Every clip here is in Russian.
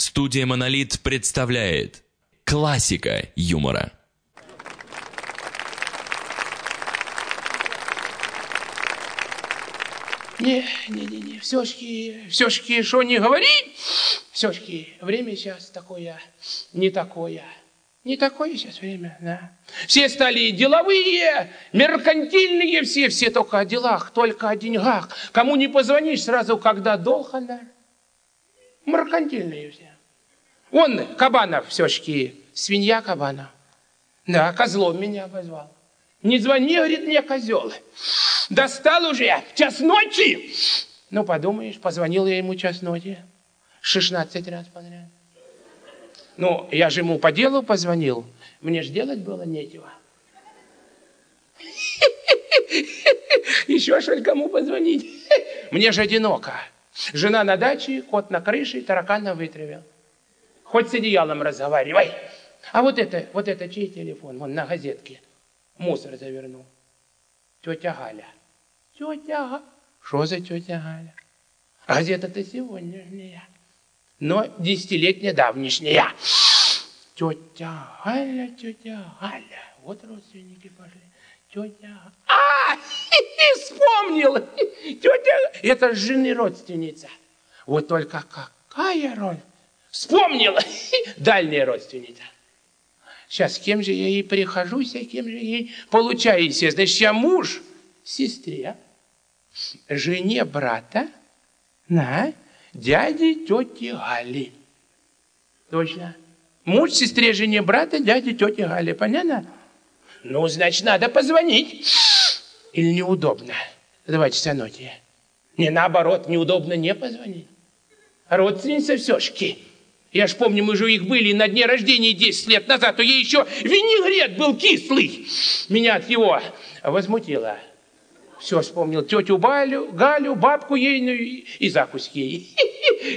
Студия «Монолит» представляет Классика юмора. Не, не, не, не, все-таки, все-таки, что не говори, все-таки, время сейчас такое, не такое. Не такое сейчас время, да. Все стали деловые, меркантильные все, все только о делах, только о деньгах. Кому не позвонишь сразу, когда долг, да. Меркантильные все. Он, Кабанов, все-таки, свинья Кабанов. Да, козлом меня позвал. Не звони, говорит, мне козел. Достал уже, час ночи. Ну, подумаешь, позвонил я ему час ночи. 16 раз подряд. Ну, я же ему по делу позвонил. Мне же делать было нечего. Еще что кому позвонить? Мне же одиноко. Жена на даче, кот на крыше, таракана вытравил. Хоть с одеялом разговаривай. А вот это, вот это чей телефон? Вон на газетке. Мусор завернул. Тетя Галя. Тетя Галя. Что за тетя Галя? Газета-то сегодняшняя. Но десятилетняя давнишняя. Тетя Галя, тетя Галя. Вот родственники пошли. Тетя А, вспомнил. Тетя, это жены родственница. Вот только какая роль? Вспомнила. Дальняя родственница. Сейчас кем же я ей прихожусь, а кем же ей получаюсь? Значит, я муж сестре, жене брата, на, дяде тети Гали. Точно. Муж сестре, жене брата, дяде тети Гали. Понятно? Ну, значит, надо позвонить. Или неудобно? Давайте соноте. Не, наоборот, неудобно не позвонить. Родственница все-таки. Я ж помню, мы же у них были на дне рождения 10 лет назад, то ей еще винегрет был кислый. Меня от его возмутило. Все вспомнил. Тетю Балю, Галю, бабку ейную и закусь ей.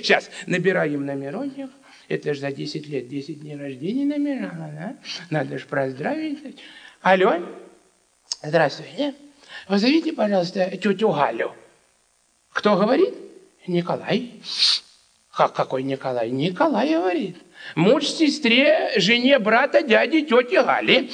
Сейчас набираем номерочек. Это же за 10 лет, 10 дней рождения номерала, да? Надо же поздравить. Алло, здравствуйте. Позовите, пожалуйста, тетю Галю. Кто говорит? Николай. Как какой Николай? Николай говорит. Муж сестре, жене брата, дяди, тети Гали.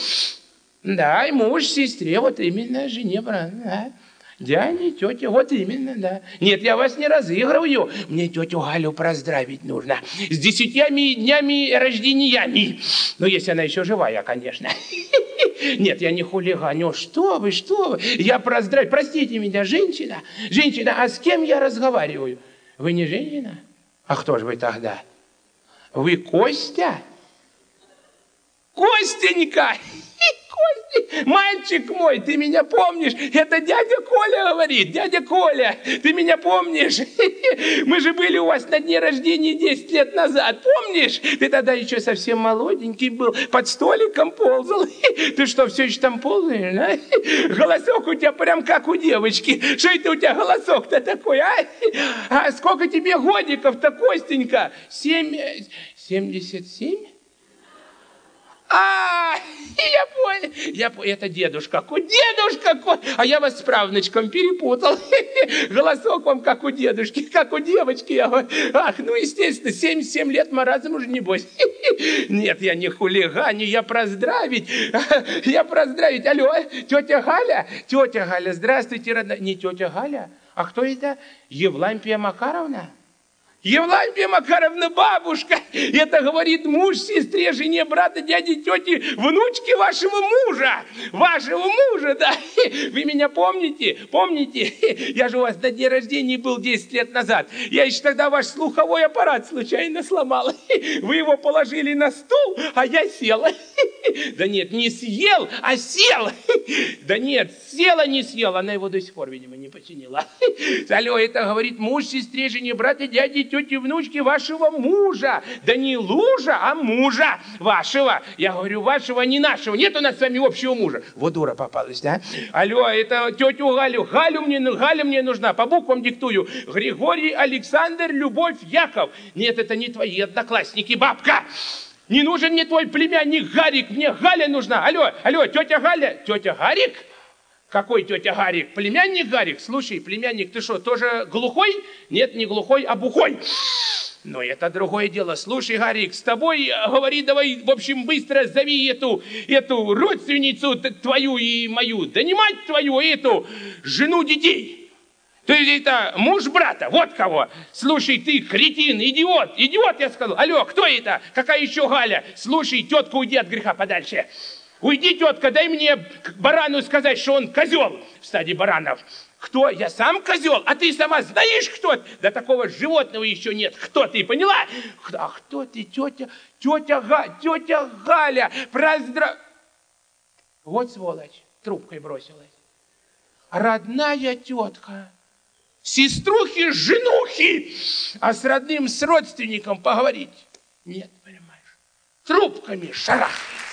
Да, и муж сестре, вот именно, жене брата. Да. Дяди, тетя, вот именно, да. Нет, я вас не разыгрываю. Мне тетю Галю поздравить нужно. С десятями днями рождениями. Ну, если она еще живая, конечно. Нет, я не хулиганю. Что вы, что вы? Я поздравить. Простите меня, женщина. Женщина, а с кем я разговариваю? Вы не женщина? А кто же вы тогда? Вы Костя? Костенька! Костя, мальчик мой, ты меня помнишь? Это дядя Коля говорит, дядя Коля, ты меня помнишь? Мы же были у вас на дне рождения 10 лет назад, помнишь? Ты тогда еще совсем молоденький был, под столиком ползал. Ты что, все еще там ползаешь, да? Голосок у тебя прям как у девочки. Что это у тебя голосок-то такой, а? А сколько тебе годиков-то, Костенька? Семь... Семьдесят семь? А, я понял, я это дедушка, ко, дедушка, ко, а я вас с правнучком перепутал. Голосок вам как у дедушки, как у девочки. Я, ах, ну, естественно, 77 лет маразм уже небось. Нет, я не хулиганю, я поздравить, я поздравить. Алло, тетя Галя, тетя Галя, здравствуйте, родная. Не тетя Галя, а кто это? Евлампия Макаровна? Евлампия Макаровна бабушка, это говорит муж сестре, жене, брата, дяди, тети, внучке вашего мужа, вашего мужа, да. Вы меня помните? Помните? Я же у вас на дне рождения был 10 лет назад. Я еще тогда ваш слуховой аппарат случайно сломал. Вы его положили на стул, а я села. Да нет, не съел, а сел. Да нет, села, не съел. Она его до сих пор, видимо, не починила. Алло, это говорит муж сестре, жене, брата, дяди, тети, внучки вашего мужа. Да не лужа, а мужа вашего. Я говорю, вашего, не нашего. Нет у нас с вами общего мужа. Вот дура попалась, да? Алло, это тетю Галю. Галю мне, Галя мне нужна. По буквам диктую. Григорий Александр Любовь Яков. Нет, это не твои одноклассники, бабка. Не нужен мне твой племянник Гарик, мне Галя нужна. Алло, алло, тетя Галя, тетя Гарик? Какой тетя Гарик? Племянник Гарик? Слушай, племянник, ты что, тоже глухой? Нет, не глухой, а бухой. Но это другое дело. Слушай, Гарик, с тобой э, говори давай, в общем, быстро зови эту, эту родственницу твою и мою. Да не мать твою, а эту жену детей. Есть это муж брата, вот кого. Слушай, ты кретин, идиот, идиот, я сказал. Алло, кто это? Какая еще Галя? Слушай, тетка, уйди от греха подальше. Уйди, тетка, дай мне барану сказать, что он козел в стадии баранов. Кто? Я сам козел, а ты сама знаешь, кто? Да такого животного еще нет. Кто ты, поняла? А кто ты, тетя, тетя, Га, тетя Галя, проздрав... Вот сволочь, трубкой бросилась. Родная тетка, сеструхи, женухи, а с родным, с родственником поговорить. Нет, понимаешь, трубками шарахает.